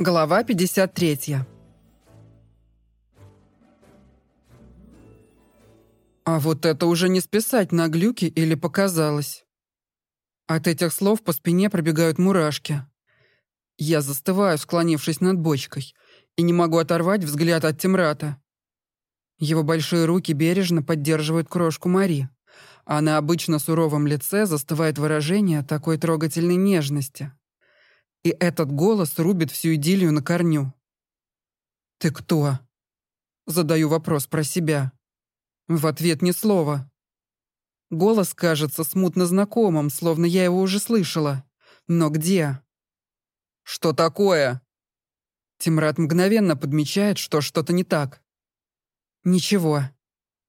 Глава 53 А вот это уже не списать на глюки или показалось. От этих слов по спине пробегают мурашки. Я застываю, склонившись над бочкой, и не могу оторвать взгляд от Тимрата. Его большие руки бережно поддерживают крошку Мари, а на обычно суровом лице застывает выражение такой трогательной нежности. И этот голос рубит всю идиллию на корню. «Ты кто?» Задаю вопрос про себя. В ответ ни слова. Голос кажется смутно знакомым, словно я его уже слышала. Но где? «Что такое?» Тимрад мгновенно подмечает, что что-то не так. «Ничего».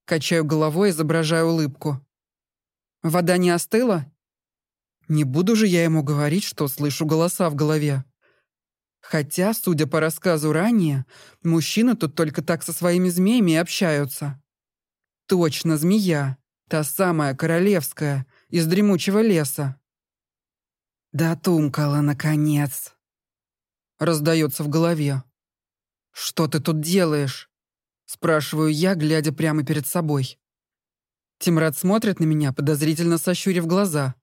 Качаю головой, изображая улыбку. «Вода не остыла?» Не буду же я ему говорить, что слышу голоса в голове. Хотя, судя по рассказу ранее, мужчины тут только так со своими змеями общаются. Точно змея, та самая королевская, из дремучего леса. «Дотумкала, наконец!» Раздается в голове. «Что ты тут делаешь?» Спрашиваю я, глядя прямо перед собой. Тимрад смотрит на меня, подозрительно сощурив глаза,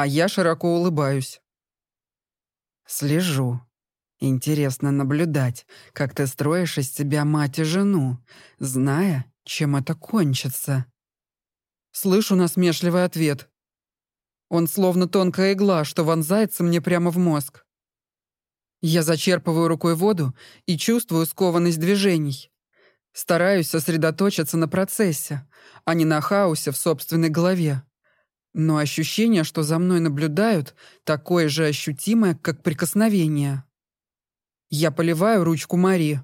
а я широко улыбаюсь. Слежу. Интересно наблюдать, как ты строишь из себя мать и жену, зная, чем это кончится. Слышу насмешливый ответ. Он словно тонкая игла, что вонзается мне прямо в мозг. Я зачерпываю рукой воду и чувствую скованность движений. Стараюсь сосредоточиться на процессе, а не на хаосе в собственной голове. Но ощущение, что за мной наблюдают, такое же ощутимое, как прикосновение. Я поливаю ручку Мари.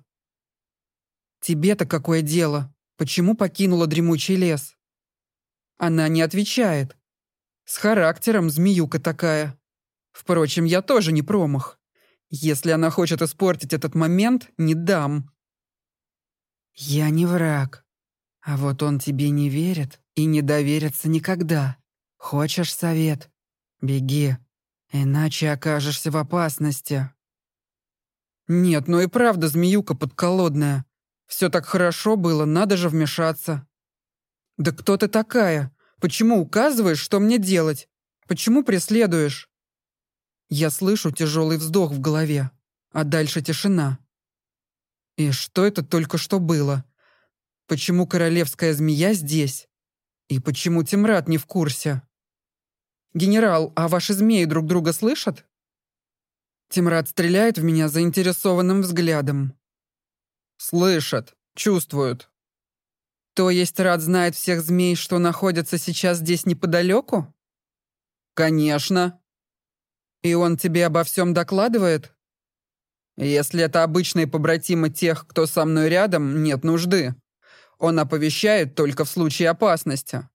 «Тебе-то какое дело? Почему покинула дремучий лес?» Она не отвечает. С характером змеюка такая. Впрочем, я тоже не промах. Если она хочет испортить этот момент, не дам. «Я не враг. А вот он тебе не верит и не доверится никогда. Хочешь совет? Беги, иначе окажешься в опасности. Нет, ну и правда змеюка подколодная. Все так хорошо было, надо же вмешаться. Да кто ты такая? Почему указываешь, что мне делать? Почему преследуешь? Я слышу тяжелый вздох в голове, а дальше тишина. И что это только что было? Почему королевская змея здесь? И почему Тимрад не в курсе? «Генерал, а ваши змеи друг друга слышат?» Тимрад стреляет в меня заинтересованным взглядом. «Слышат, чувствуют». «То есть Рад знает всех змей, что находятся сейчас здесь неподалеку?» «Конечно». «И он тебе обо всем докладывает?» «Если это обычные побратимы тех, кто со мной рядом, нет нужды. Он оповещает только в случае опасности».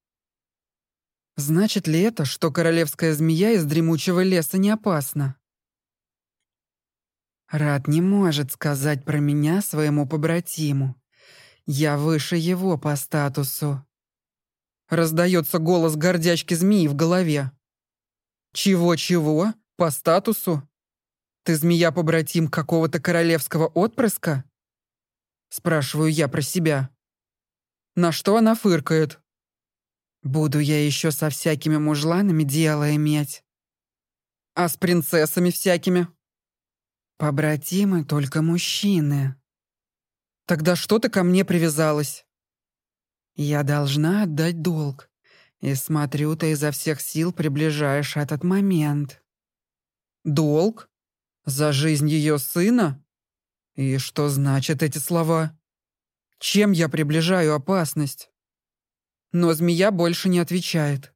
Значит ли это, что королевская змея из дремучего леса не опасна? Рад не может сказать про меня своему побратиму. Я выше его по статусу. Раздается голос гордячки змеи в голове. Чего-чего? По статусу? Ты змея-побратим какого-то королевского отпрыска? Спрашиваю я про себя. На что она фыркает? Буду я еще со всякими мужланами дело иметь. А с принцессами всякими? Побратимы только мужчины. Тогда что ты ко мне привязалась? Я должна отдать долг. И смотрю, ты изо всех сил приближаешь этот момент. Долг? За жизнь ее сына? И что значат эти слова? Чем я приближаю опасность? Но змея больше не отвечает.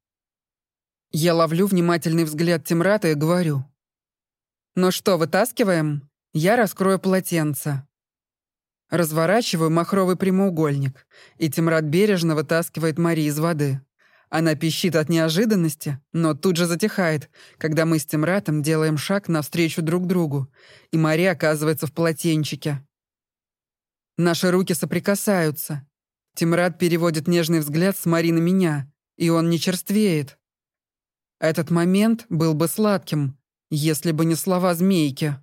Я ловлю внимательный взгляд Тимрата и говорю. «Ну что, вытаскиваем? Я раскрою полотенце». Разворачиваю махровый прямоугольник, и Тимрат бережно вытаскивает Мари из воды. Она пищит от неожиданности, но тут же затихает, когда мы с Тимратом делаем шаг навстречу друг другу, и Мари оказывается в полотенчике. Наши руки соприкасаются, Тимрад переводит нежный взгляд с Мари на меня, и он не черствеет. Этот момент был бы сладким, если бы не слова змейки.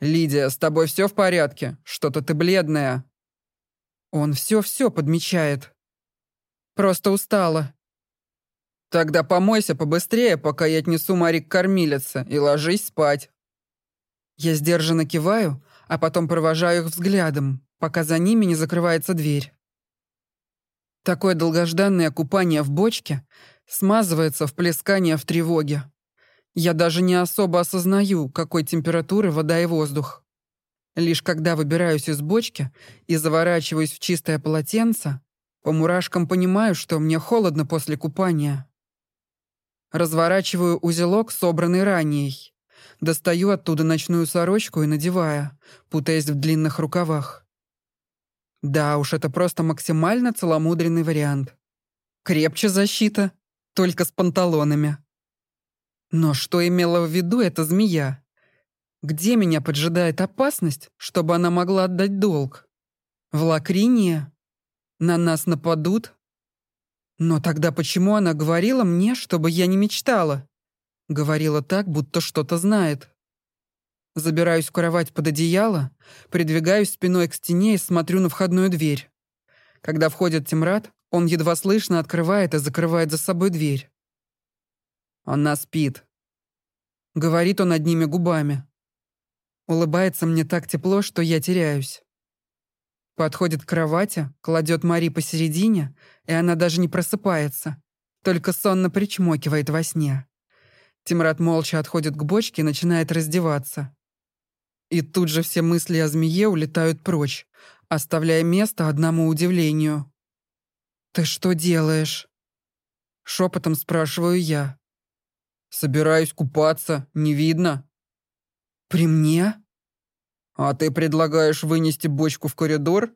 «Лидия, с тобой все в порядке? Что-то ты бледная». Он все-все подмечает. Просто устала. Тогда помойся побыстрее, пока я отнесу Мари к и ложись спать. Я сдержанно киваю, а потом провожаю их взглядом, пока за ними не закрывается дверь. Такое долгожданное купание в бочке смазывается в плескание в тревоге. Я даже не особо осознаю, какой температуры вода и воздух. Лишь когда выбираюсь из бочки и заворачиваюсь в чистое полотенце, по мурашкам понимаю, что мне холодно после купания. Разворачиваю узелок, собранный ранее. Достаю оттуда ночную сорочку и надеваю, путаясь в длинных рукавах. Да уж, это просто максимально целомудренный вариант. Крепче защита, только с панталонами. Но что имела в виду эта змея? Где меня поджидает опасность, чтобы она могла отдать долг? В Лакриния? На нас нападут? Но тогда почему она говорила мне, чтобы я не мечтала? Говорила так, будто что-то знает. Забираюсь в кровать под одеяло, придвигаюсь спиной к стене и смотрю на входную дверь. Когда входит Тимрад, он едва слышно открывает и закрывает за собой дверь. Она спит. Говорит он одними губами. Улыбается мне так тепло, что я теряюсь. Подходит к кровати, кладет Мари посередине, и она даже не просыпается, только сонно причмокивает во сне. Тимрад молча отходит к бочке и начинает раздеваться. И тут же все мысли о змее улетают прочь, оставляя место одному удивлению. «Ты что делаешь?» Шепотом спрашиваю я. Собираюсь купаться, не видно. При мне? А ты предлагаешь вынести бочку в коридор?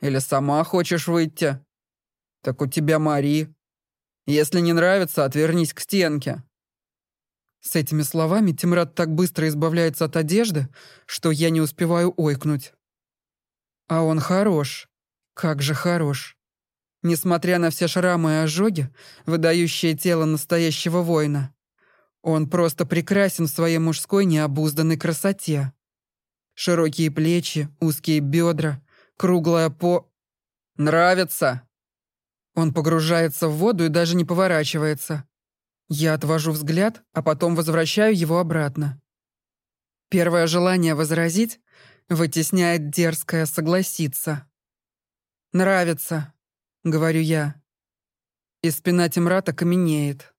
Или сама хочешь выйти? Так у тебя Мари. Если не нравится, отвернись к стенке. С этими словами Тимрад так быстро избавляется от одежды, что я не успеваю ойкнуть. А он хорош. Как же хорош. Несмотря на все шрамы и ожоги, выдающие тело настоящего воина, он просто прекрасен в своей мужской необузданной красоте. Широкие плечи, узкие бедра, круглая по... Нравится. Он погружается в воду и даже не поворачивается. Я отвожу взгляд, а потом возвращаю его обратно. Первое желание возразить вытесняет дерзкое согласиться. «Нравится», — говорю я. И спина Тимрата каменеет.